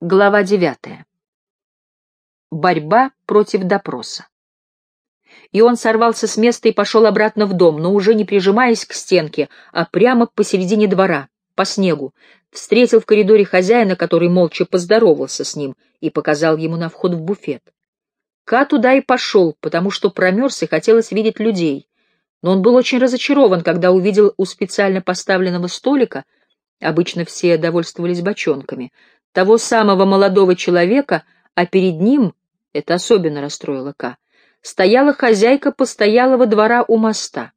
Глава девятая. Борьба против допроса. И он сорвался с места и пошел обратно в дом, но уже не прижимаясь к стенке, а прямо посередине двора, по снегу. Встретил в коридоре хозяина, который молча поздоровался с ним и показал ему на вход в буфет. Ка туда и пошел, потому что промерз и хотелось видеть людей. Но он был очень разочарован, когда увидел у специально поставленного столика, обычно все довольствовались бочонками, того самого молодого человека, а перед ним, это особенно расстроило Ка, стояла хозяйка постоялого двора у моста.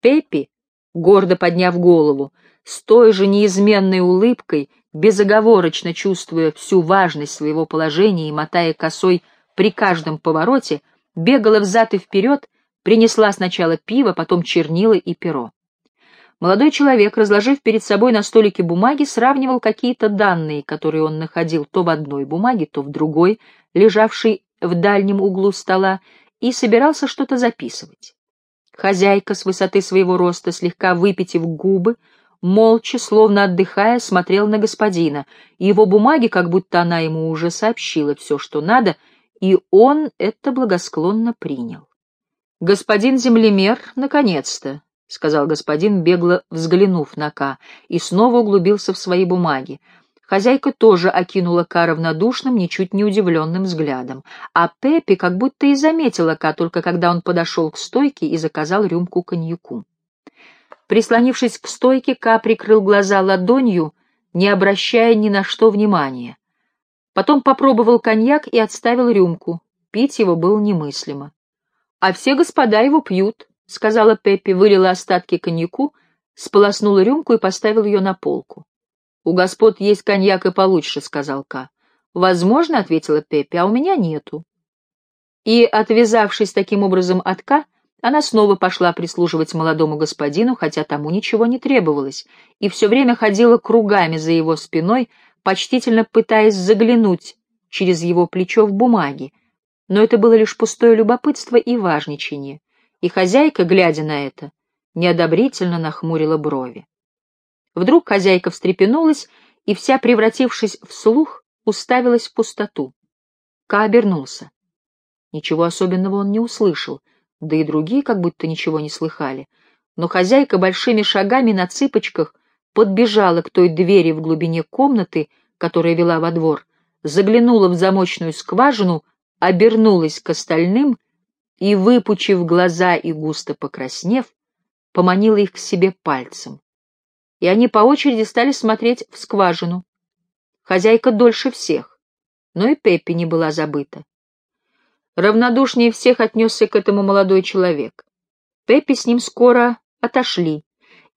Пеппи, гордо подняв голову, с той же неизменной улыбкой, безоговорочно чувствуя всю важность своего положения и мотая косой при каждом повороте, бегала взад и вперед, принесла сначала пиво, потом чернила и перо. Молодой человек, разложив перед собой на столике бумаги, сравнивал какие-то данные, которые он находил то в одной бумаге, то в другой, лежавшей в дальнем углу стола, и собирался что-то записывать. Хозяйка с высоты своего роста, слегка выпитив губы, молча, словно отдыхая, смотрел на господина, и его бумаги, как будто она ему уже сообщила все, что надо, и он это благосклонно принял. Господин землемер, наконец-то, — сказал господин, бегло взглянув на Ка, и снова углубился в свои бумаги. Хозяйка тоже окинула Ка равнодушным, ничуть не удивленным взглядом, а Пеппи как будто и заметила Ка только когда он подошел к стойке и заказал рюмку коньяку. Прислонившись к стойке, Ка прикрыл глаза ладонью, не обращая ни на что внимания. Потом попробовал коньяк и отставил рюмку. Пить его было немыслимо. А все господа его пьют, — сказала Пеппи, вылила остатки коньяку, сполоснула рюмку и поставила ее на полку. — У господ есть коньяк и получше, — сказал Ка. — Возможно, — ответила Пеппи, — а у меня нету. И, отвязавшись таким образом от Ка, она снова пошла прислуживать молодому господину, хотя тому ничего не требовалось, и все время ходила кругами за его спиной, почтительно пытаясь заглянуть через его плечо в бумаги, но это было лишь пустое любопытство и важничание и хозяйка, глядя на это, неодобрительно нахмурила брови. Вдруг хозяйка встрепенулась и, вся превратившись в слух, уставилась в пустоту. Ка обернулся. Ничего особенного он не услышал, да и другие как будто ничего не слыхали. Но хозяйка большими шагами на цыпочках подбежала к той двери в глубине комнаты, которая вела во двор, заглянула в замочную скважину, обернулась к остальным — и, выпучив глаза и густо покраснев, поманила их к себе пальцем. И они по очереди стали смотреть в скважину. Хозяйка дольше всех, но и Пеппи не была забыта. Равнодушнее всех отнесся к этому молодой человек. Пеппи с ним скоро отошли,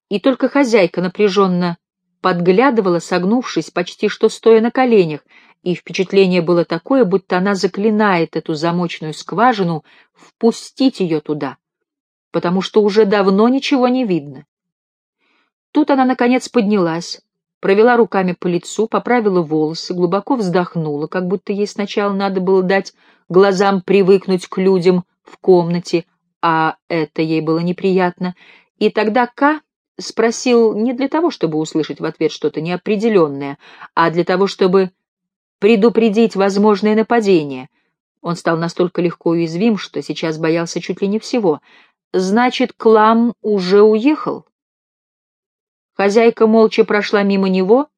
и только хозяйка напряженно подглядывала, согнувшись, почти что стоя на коленях, и впечатление было такое, будто она заклинает эту замочную скважину впустить ее туда, потому что уже давно ничего не видно. Тут она, наконец, поднялась, провела руками по лицу, поправила волосы, глубоко вздохнула, как будто ей сначала надо было дать глазам привыкнуть к людям в комнате, а это ей было неприятно, и тогда Ка спросил не для того, чтобы услышать в ответ что-то неопределенное, а для того, чтобы предупредить возможное нападение. Он стал настолько легко уязвим, что сейчас боялся чуть ли не всего. Значит, Клам уже уехал? Хозяйка молча прошла мимо него,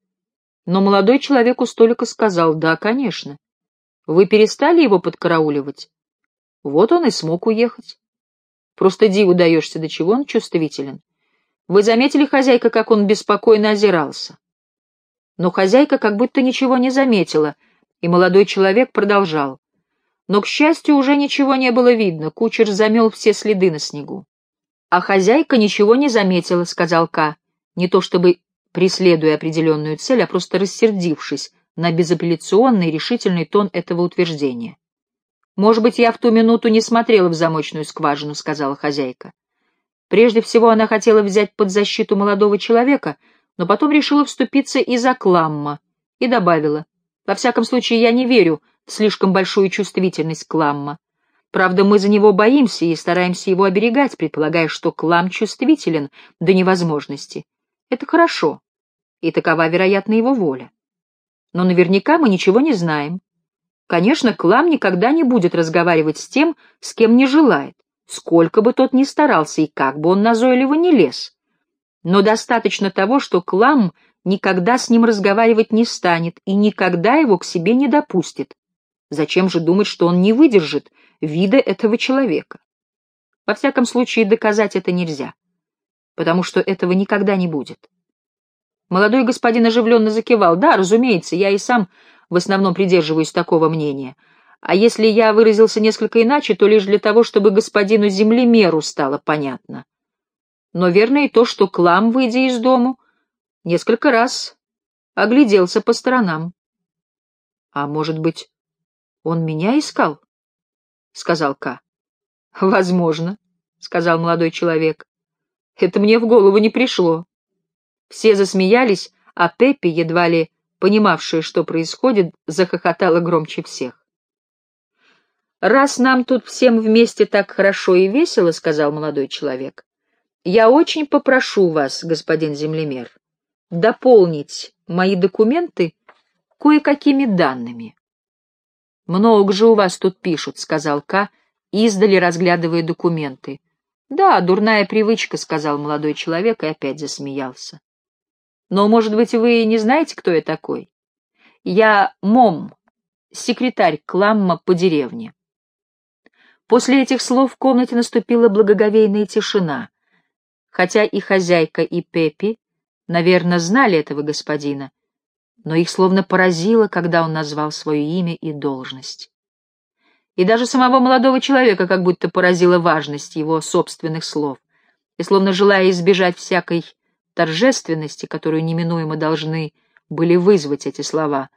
но молодой человек у столика сказал, да, конечно. Вы перестали его подкарауливать? Вот он и смог уехать. Просто диву даешься, до чего он чувствителен. Вы заметили, хозяйка, как он беспокойно озирался? Но хозяйка как будто ничего не заметила, и молодой человек продолжал. Но, к счастью, уже ничего не было видно, кучер замел все следы на снегу. «А хозяйка ничего не заметила», — сказал Ка, не то чтобы преследуя определенную цель, а просто рассердившись на безапелляционный решительный тон этого утверждения. «Может быть, я в ту минуту не смотрела в замочную скважину», — сказала хозяйка. Прежде всего она хотела взять под защиту молодого человека — но потом решила вступиться и за Кламма, и добавила, «Во всяком случае, я не верю в слишком большую чувствительность Кламма. Правда, мы за него боимся и стараемся его оберегать, предполагая, что Клам чувствителен до невозможности. Это хорошо, и такова, вероятно, его воля. Но наверняка мы ничего не знаем. Конечно, Клам никогда не будет разговаривать с тем, с кем не желает, сколько бы тот ни старался и как бы он назойливо не лез. Но достаточно того, что Клам никогда с ним разговаривать не станет и никогда его к себе не допустит. Зачем же думать, что он не выдержит вида этого человека? Во всяком случае, доказать это нельзя, потому что этого никогда не будет. Молодой господин оживленно закивал. Да, разумеется, я и сам в основном придерживаюсь такого мнения. А если я выразился несколько иначе, то лишь для того, чтобы господину землемеру стало понятно. Но верно и то, что Клам, выйдя из дому, несколько раз огляделся по сторонам. — А может быть, он меня искал? — сказал Ка. — Возможно, — сказал молодой человек. — Это мне в голову не пришло. Все засмеялись, а Пеппи, едва ли понимавшая, что происходит, захохотала громче всех. «Раз нам тут всем вместе так хорошо и весело, — сказал молодой человек, — я очень попрошу вас, господин землемер, дополнить мои документы кое-какими данными». «Много же у вас тут пишут», — сказал К, издали разглядывая документы. «Да, дурная привычка», — сказал молодой человек и опять засмеялся. Но, может быть, вы не знаете, кто я такой? Я Мом, секретарь Кламма по деревне. После этих слов в комнате наступила благоговейная тишина, хотя и хозяйка, и Пеппи, наверное, знали этого господина, но их словно поразило, когда он назвал свое имя и должность. И даже самого молодого человека как будто поразила важность его собственных слов, и словно желая избежать всякой торжественности, которую неминуемо должны были вызвать эти слова,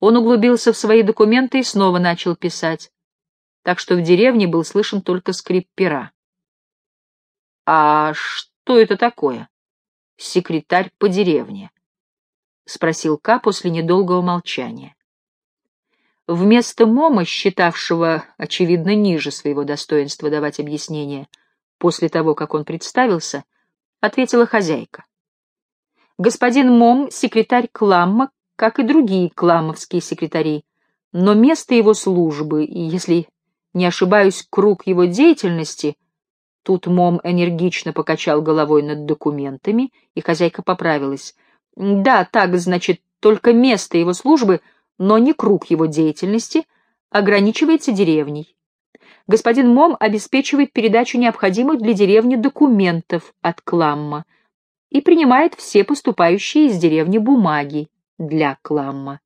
он углубился в свои документы и снова начал писать, так что в деревне был слышен только скрип пера. «А что это такое? Секретарь по деревне?» — спросил Ка после недолгого молчания. Вместо Мома, считавшего, очевидно, ниже своего достоинства давать объяснение после того, как он представился, ответила хозяйка. Господин Мом — секретарь Кламма, как и другие кламовские секретари, но место его службы, и, если не ошибаюсь, круг его деятельности, тут Мом энергично покачал головой над документами, и хозяйка поправилась. Да, так, значит, только место его службы, но не круг его деятельности, ограничивается деревней. Господин Мом обеспечивает передачу необходимых для деревни документов от Кламма, и принимает все поступающие из деревни бумаги для Кламма.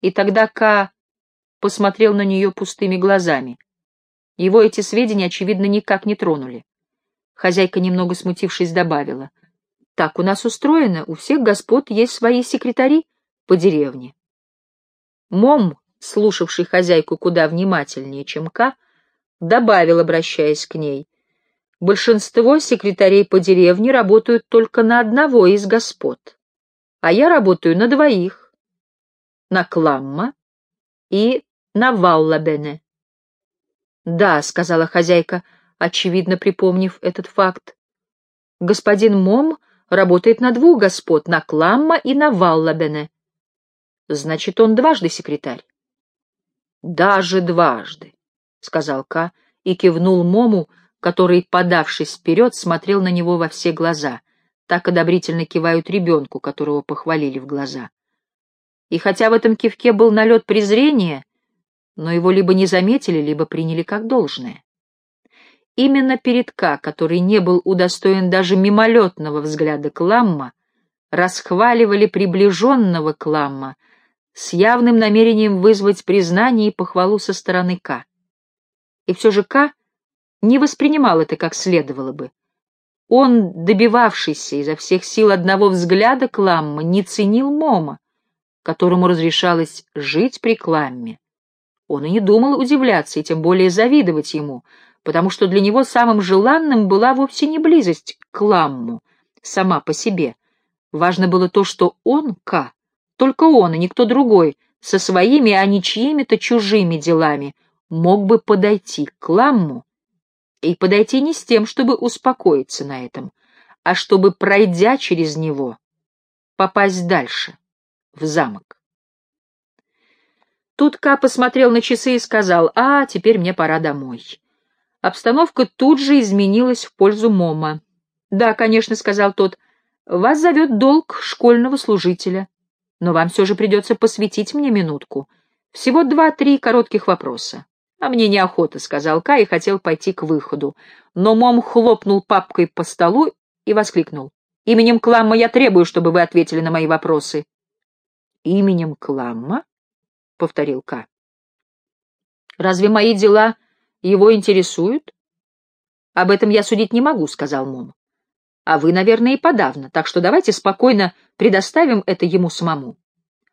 И тогда Ка посмотрел на нее пустыми глазами. Его эти сведения, очевидно, никак не тронули. Хозяйка, немного смутившись, добавила. «Так у нас устроено, у всех господ есть свои секретари по деревне». Мом, слушавший хозяйку куда внимательнее, чем Ка, добавил, обращаясь к ней. Большинство секретарей по деревне работают только на одного из господ, а я работаю на двоих, на Кламма и на Валлабене. «Да», — сказала хозяйка, очевидно припомнив этот факт, — «господин Мом работает на двух господ, на Кламма и на Валлабене. Значит, он дважды секретарь». «Даже дважды», — сказал Ка и кивнул Мому, который, подавшись вперед, смотрел на него во все глаза. Так одобрительно кивают ребенку, которого похвалили в глаза. И хотя в этом кивке был налет презрения, но его либо не заметили, либо приняли как должное. Именно перед Ка, который не был удостоен даже мимолетного взгляда Кламма, расхваливали приближенного Кламма с явным намерением вызвать признание и похвалу со стороны Ка. И все же Ка не воспринимал это как следовало бы. Он, добивавшийся изо всех сил одного взгляда Кламма, не ценил Мома, которому разрешалось жить при Кламме. Он и не думал удивляться, и тем более завидовать ему, потому что для него самым желанным была вовсе не близость к Кламму, сама по себе. Важно было то, что он, К, только он и никто другой, со своими, а не чьими-то чужими делами, мог бы подойти к Кламму и подойти не с тем, чтобы успокоиться на этом, а чтобы, пройдя через него, попасть дальше, в замок. Тут Ка посмотрел на часы и сказал, «А, теперь мне пора домой». Обстановка тут же изменилась в пользу Мома. «Да, конечно», — сказал тот, — «вас зовет долг школьного служителя, но вам все же придется посвятить мне минутку. Всего два-три коротких вопроса». «А мне неохота», — сказал Ка и хотел пойти к выходу. Но Мом хлопнул папкой по столу и воскликнул. «Именем Кламма я требую, чтобы вы ответили на мои вопросы». «Именем Кламма?» — повторил Ка. «Разве мои дела его интересуют?» «Об этом я судить не могу», — сказал Мом. «А вы, наверное, и подавно, так что давайте спокойно предоставим это ему самому».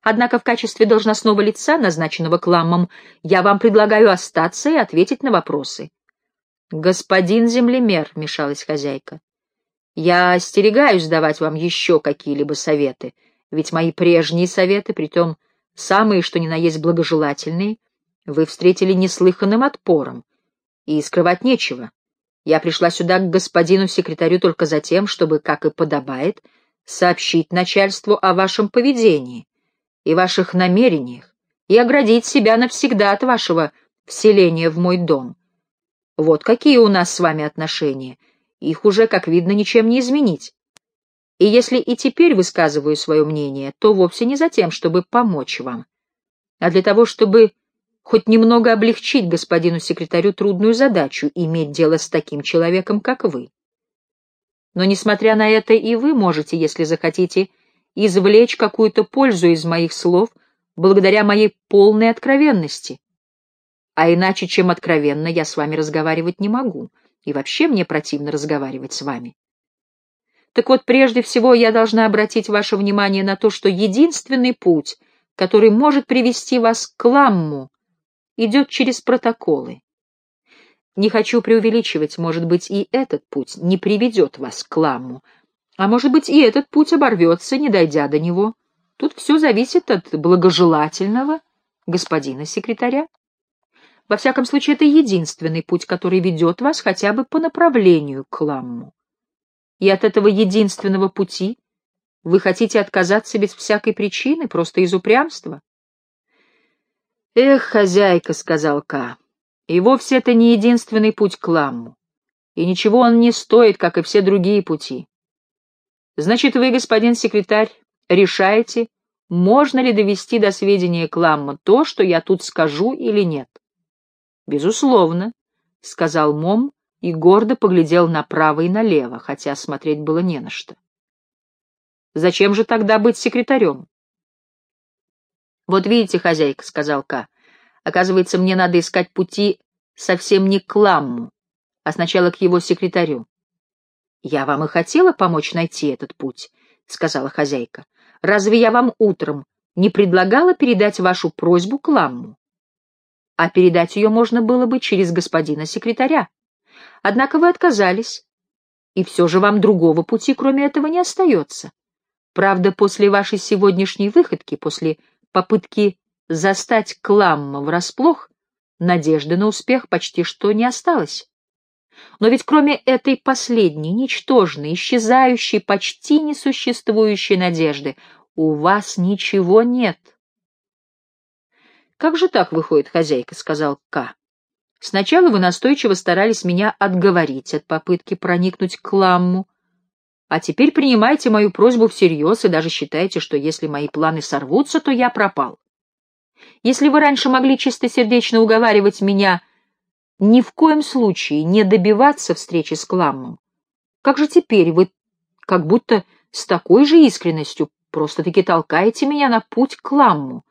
Однако в качестве должностного лица, назначенного кламом, я вам предлагаю остаться и ответить на вопросы. — Господин землемер, — вмешалась хозяйка, — я остерегаюсь давать вам еще какие-либо советы, ведь мои прежние советы, притом самые, что ни на есть благожелательные, вы встретили неслыханным отпором, и скрывать нечего. Я пришла сюда к господину секретарю только за тем, чтобы, как и подобает, сообщить начальству о вашем поведении и ваших намерениях и оградить себя навсегда от вашего вселения в мой дом. Вот какие у нас с вами отношения. Их уже, как видно, ничем не изменить. И если и теперь высказываю свое мнение, то вовсе не за тем, чтобы помочь вам, а для того, чтобы хоть немного облегчить господину секретарю трудную задачу иметь дело с таким человеком, как вы. Но, несмотря на это, и вы можете, если захотите, извлечь какую-то пользу из моих слов благодаря моей полной откровенности. А иначе, чем откровенно, я с вами разговаривать не могу, и вообще мне противно разговаривать с вами. Так вот, прежде всего я должна обратить ваше внимание на то, что единственный путь, который может привести вас к ламму, идет через протоколы. Не хочу преувеличивать, может быть, и этот путь не приведет вас к ламму, а может быть, и этот путь оборвется, не дойдя до него. Тут все зависит от благожелательного господина секретаря. Во всяком случае, это единственный путь, который ведет вас хотя бы по направлению к Ламму. И от этого единственного пути вы хотите отказаться без всякой причины, просто из упрямства? «Эх, хозяйка», — сказал Ка, — «и вовсе это не единственный путь к Ламму, и ничего он не стоит, как и все другие пути. Значит, вы, господин секретарь, решаете, можно ли довести до сведения Кламма то, что я тут скажу или нет? Безусловно, — сказал Мом и гордо поглядел направо и налево, хотя смотреть было не на что. Зачем же тогда быть секретарем? Вот видите, хозяйка, — сказал Ка, — оказывается, мне надо искать пути совсем не к Кламму, а сначала к его секретарю. «Я вам и хотела помочь найти этот путь», — сказала хозяйка. «Разве я вам утром не предлагала передать вашу просьбу к Ламму? А передать ее можно было бы через господина секретаря. Однако вы отказались, и все же вам другого пути, кроме этого, не остается. Правда, после вашей сегодняшней выходки, после попытки застать Кламма врасплох, надежды на успех почти что не осталось. Но ведь кроме этой последней, ничтожной, исчезающей, почти несуществующей надежды, у вас ничего нет. «Как же так выходит, хозяйка?» — сказал К. «Сначала вы настойчиво старались меня отговорить от попытки проникнуть к ламму, а теперь принимаете мою просьбу всерьез и даже считаете, что если мои планы сорвутся, то я пропал. Если вы раньше могли чистосердечно уговаривать меня ни в коем случае не добиваться встречи с Кламмом. Как же теперь вы как будто с такой же искренностью просто-таки толкаете меня на путь к Кламму,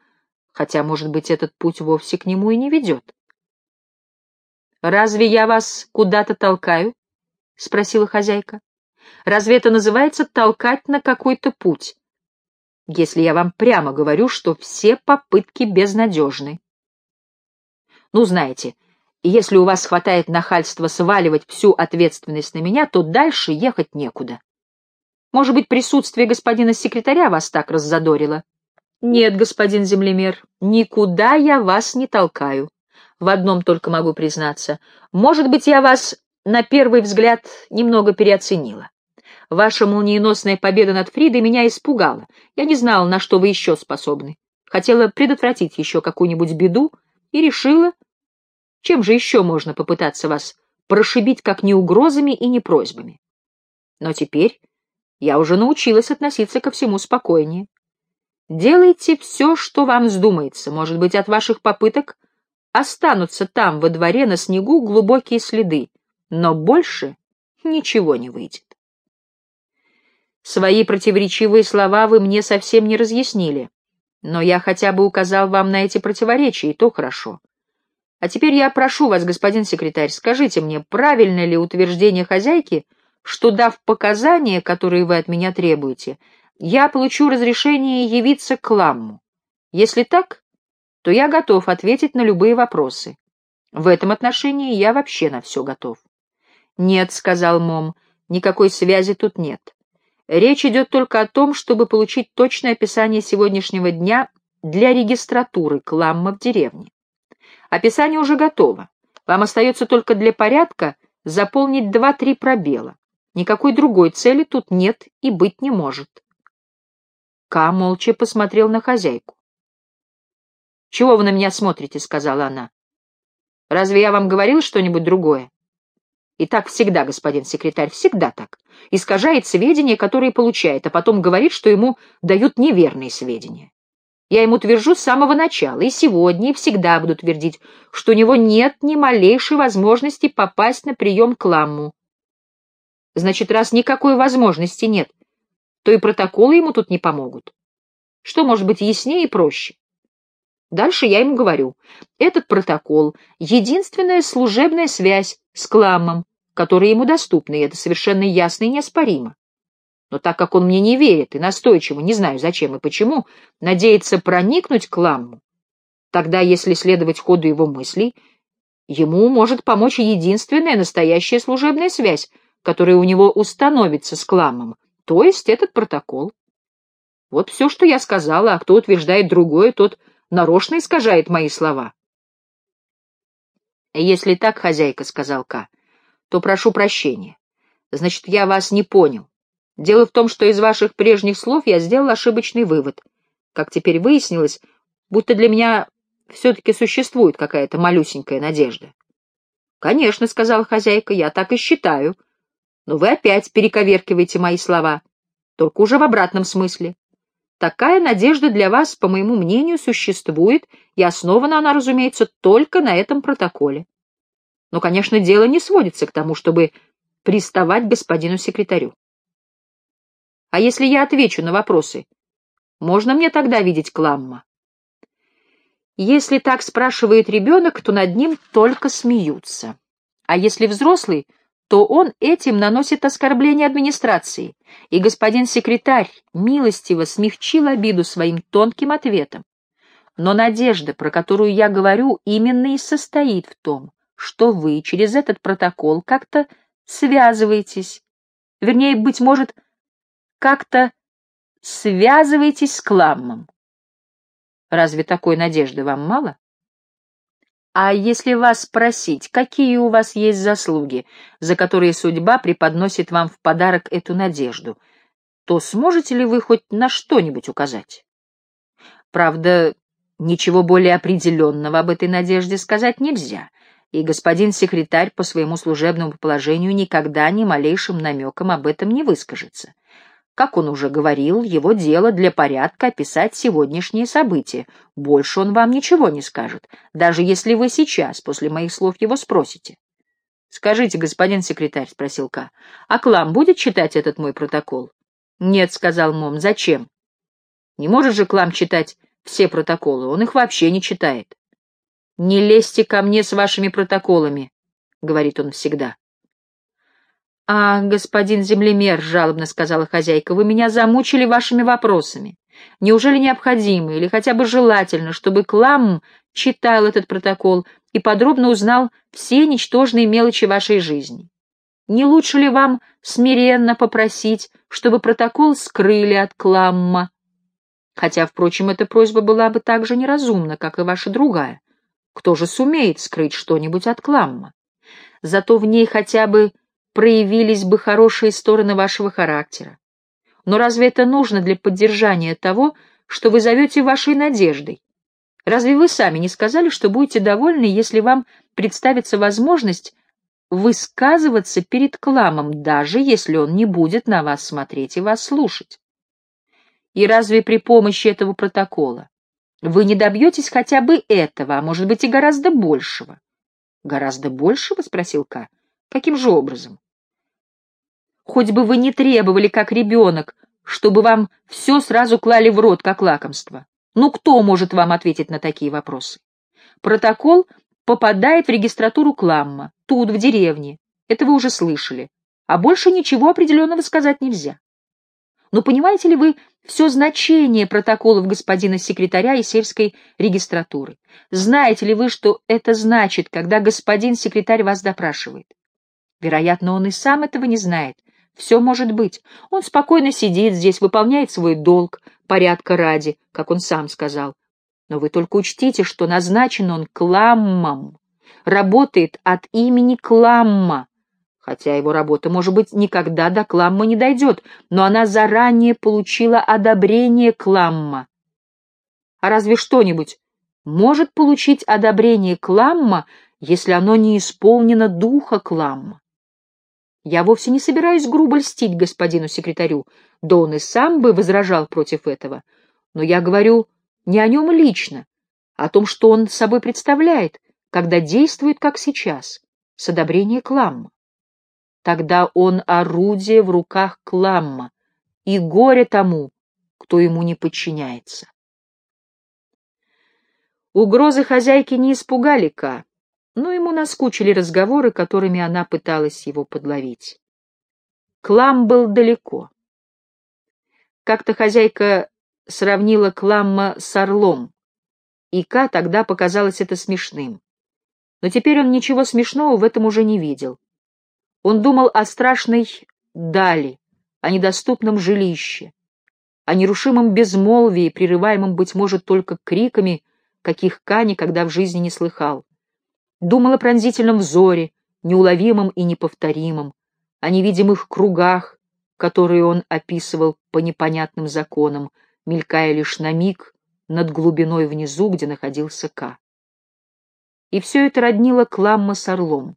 хотя, может быть, этот путь вовсе к нему и не ведет? «Разве я вас куда-то толкаю?» — спросила хозяйка. «Разве это называется толкать на какой-то путь, если я вам прямо говорю, что все попытки безнадежны?» «Ну, знаете, — если у вас хватает нахальства сваливать всю ответственность на меня, то дальше ехать некуда. Может быть, присутствие господина секретаря вас так раззадорило? Нет, господин землемер, никуда я вас не толкаю. В одном только могу признаться. Может быть, я вас на первый взгляд немного переоценила. Ваша молниеносная победа над Фридой меня испугала. Я не знала, на что вы еще способны. Хотела предотвратить еще какую-нибудь беду и решила, чем же еще можно попытаться вас прошибить как не угрозами и не просьбами. Но теперь я уже научилась относиться ко всему спокойнее. Делайте все, что вам вздумается. Может быть, от ваших попыток останутся там, во дворе, на снегу, глубокие следы, но больше ничего не выйдет. Свои противоречивые слова вы мне совсем не разъяснили, но я хотя бы указал вам на эти противоречия, и то хорошо. А теперь я прошу вас, господин секретарь, скажите мне, правильно ли утверждение хозяйки, что, дав показания, которые вы от меня требуете, я получу разрешение явиться к Ламму? Если так, то я готов ответить на любые вопросы. В этом отношении я вообще на все готов. «Нет», — сказал Мом, — «никакой связи тут нет. Речь идет только о том, чтобы получить точное описание сегодняшнего дня для регистратуры Кламма в деревне. Описание уже готово. Вам остается только для порядка заполнить два-три пробела. Никакой другой цели тут нет и быть не может. Ка молча посмотрел на хозяйку. «Чего вы на меня смотрите?» — сказала она. «Разве я вам говорил что-нибудь другое?» «И так всегда, господин секретарь, всегда так. Искажает сведения, которые получает, а потом говорит, что ему дают неверные сведения. Я ему твержу с самого начала, и сегодня, и всегда буду твердить, что у него нет ни малейшей возможности попасть на прием к ламму. Значит, раз никакой возможности нет, то и протоколы ему тут не помогут. Что может быть яснее и проще? Дальше я ему говорю, этот протокол — единственная служебная связь с кламмом, которая ему доступна, и это совершенно ясно и неоспоримо. Но так как он мне не верит и настойчиво, не знаю зачем и почему, надеется проникнуть к Ламму, тогда, если следовать ходу его мыслей, ему может помочь единственная настоящая служебная связь, которая у него установится с Кламом, то есть этот протокол. Вот все, что я сказала, а кто утверждает другое, тот нарочно искажает мои слова. «Если так, хозяйка, — сказал Ка, — то прошу прощения. Значит, я вас не понял. Дело в том, что из ваших прежних слов я сделал ошибочный вывод. Как теперь выяснилось, будто для меня все-таки существует какая-то малюсенькая надежда. — Конечно, — сказала хозяйка, — я так и считаю. Но вы опять перековеркиваете мои слова, только уже в обратном смысле. Такая надежда для вас, по моему мнению, существует, и основана она, разумеется, только на этом протоколе. Но, конечно, дело не сводится к тому, чтобы приставать господину секретарю. А если я отвечу на вопросы, можно мне тогда видеть Кламма? Если так спрашивает ребенок, то над ним только смеются. А если взрослый, то он этим наносит оскорбление администрации, и господин секретарь милостиво смягчил обиду своим тонким ответом. Но надежда, про которую я говорю, именно и состоит в том, что вы через этот протокол как-то связываетесь, вернее, быть может, как-то связываетесь с Кламмом. Разве такой надежды вам мало? А если вас спросить, какие у вас есть заслуги, за которые судьба преподносит вам в подарок эту надежду, то сможете ли вы хоть на что-нибудь указать? Правда, ничего более определенного об этой надежде сказать нельзя, и господин секретарь по своему служебному положению никогда ни малейшим намеком об этом не выскажется. Как он уже говорил, его дело для порядка описать сегодняшние события. Больше он вам ничего не скажет, даже если вы сейчас, после моих слов, его спросите. — Скажите, господин секретарь, — спросил Ка, — а Клам будет читать этот мой протокол? — Нет, — сказал Мом, — зачем? — Не может же Клам читать все протоколы, он их вообще не читает. — Не лезьте ко мне с вашими протоколами, — говорит он всегда. «А, господин землемер», — жалобно сказала хозяйка, — «вы меня замучили вашими вопросами. Неужели необходимо или хотя бы желательно, чтобы Клам читал этот протокол и подробно узнал все ничтожные мелочи вашей жизни? Не лучше ли вам смиренно попросить, чтобы протокол скрыли от Кламма? Хотя, впрочем, эта просьба была бы так же неразумна, как и ваша другая. Кто же сумеет скрыть что-нибудь от Кламма? Зато в ней хотя бы проявились бы хорошие стороны вашего характера. Но разве это нужно для поддержания того, что вы зовете вашей надеждой? Разве вы сами не сказали, что будете довольны, если вам представится возможность высказываться перед кламом, даже если он не будет на вас смотреть и вас слушать? И разве при помощи этого протокола вы не добьетесь хотя бы этого, а может быть и гораздо большего? Гораздо большего? — спросил Ка. Каким же образом? Хоть бы вы не требовали, как ребенок, чтобы вам все сразу клали в рот, как лакомство. Ну, кто может вам ответить на такие вопросы? Протокол попадает в регистратуру Кламма, тут, в деревне. Это вы уже слышали. А больше ничего определенного сказать нельзя. Но понимаете ли вы все значение протоколов господина секретаря и сельской регистратуры? Знаете ли вы, что это значит, когда господин секретарь вас допрашивает? Вероятно, он и сам этого не знает. Все может быть. Он спокойно сидит здесь, выполняет свой долг, порядка ради, как он сам сказал. Но вы только учтите, что назначен он Кламмом, работает от имени Кламма, хотя его работа, может быть, никогда до Кламма не дойдет, но она заранее получила одобрение Кламма. А разве что-нибудь может получить одобрение Кламма, если оно не исполнено духа Кламма? Я вовсе не собираюсь грубо льстить господину секретарю, да он и сам бы возражал против этого. Но я говорю не о нем лично, а о том, что он собой представляет, когда действует, как сейчас, с одобрения Кламма. Тогда он орудие в руках Кламма, и горе тому, кто ему не подчиняется. Угрозы хозяйки не испугали Ка, но ему наскучили разговоры, которыми она пыталась его подловить. Клам был далеко. Как-то хозяйка сравнила Кламма с орлом, и Ка тогда показалось это смешным. Но теперь он ничего смешного в этом уже не видел. Он думал о страшной дали, о недоступном жилище, о нерушимом безмолвии, прерываемом, быть может, только криками, каких Ка никогда в жизни не слыхал думал о пронзительном взоре, неуловимом и неповторимом, о невидимых кругах, которые он описывал по непонятным законам, мелькая лишь на миг над глубиной внизу, где находился Ка. И все это роднило Кламма с Орлом.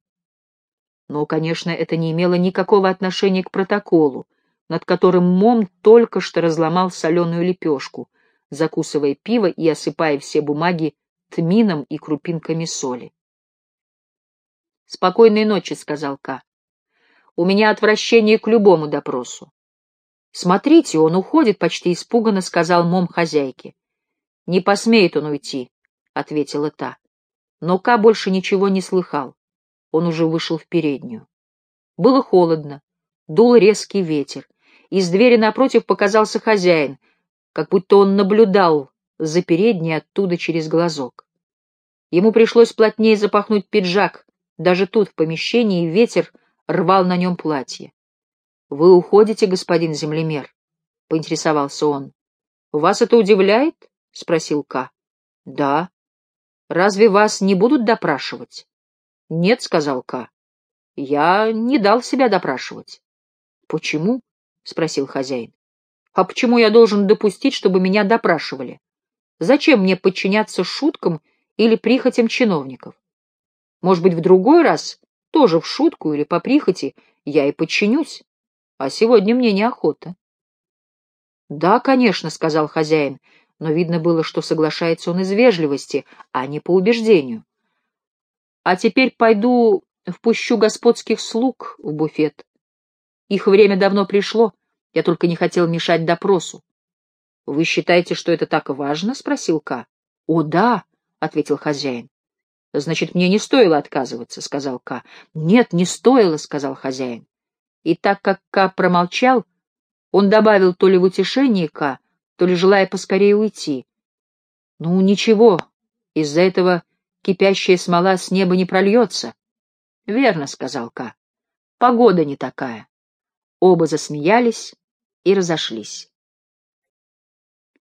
Но, конечно, это не имело никакого отношения к протоколу, над которым Мом только что разломал соленую лепешку, закусывая пиво и осыпая все бумаги тмином и крупинками соли. «Спокойной ночи», — сказал Ка. «У меня отвращение к любому допросу». «Смотрите, он уходит», — почти испуганно сказал мом хозяйке. «Не посмеет он уйти», — ответила та. Но Ка больше ничего не слыхал. Он уже вышел в переднюю. Было холодно, дул резкий ветер. Из двери напротив показался хозяин, как будто он наблюдал за передней оттуда через глазок. Ему пришлось плотнее запахнуть пиджак, даже тут, в помещении, ветер рвал на нем платье. — Вы уходите, господин землемер? — поинтересовался он. — Вас это удивляет? — спросил Ка. — Да. — Разве вас не будут допрашивать? — Нет, — сказал Ка. — Я не дал себя допрашивать. — Почему? — спросил хозяин. — А почему я должен допустить, чтобы меня допрашивали? Зачем мне подчиняться шуткам или прихотям чиновников? Может быть, в другой раз, тоже в шутку или по прихоти, я и подчинюсь. А сегодня мне неохота. — Да, конечно, — сказал хозяин, но видно было, что соглашается он из вежливости, а не по убеждению. — А теперь пойду впущу господских слуг в буфет. Их время давно пришло, я только не хотел мешать допросу. — Вы считаете, что это так важно? — спросил Ка. — О, да, — ответил хозяин. — Значит, мне не стоило отказываться, — сказал Ка. — Нет, не стоило, — сказал хозяин. И так как Ка промолчал, он добавил то ли в утешение Ка, то ли желая поскорее уйти. — Ну, ничего, из-за этого кипящая смола с неба не прольется. — Верно, — сказал Ка. — Погода не такая. Оба засмеялись и разошлись.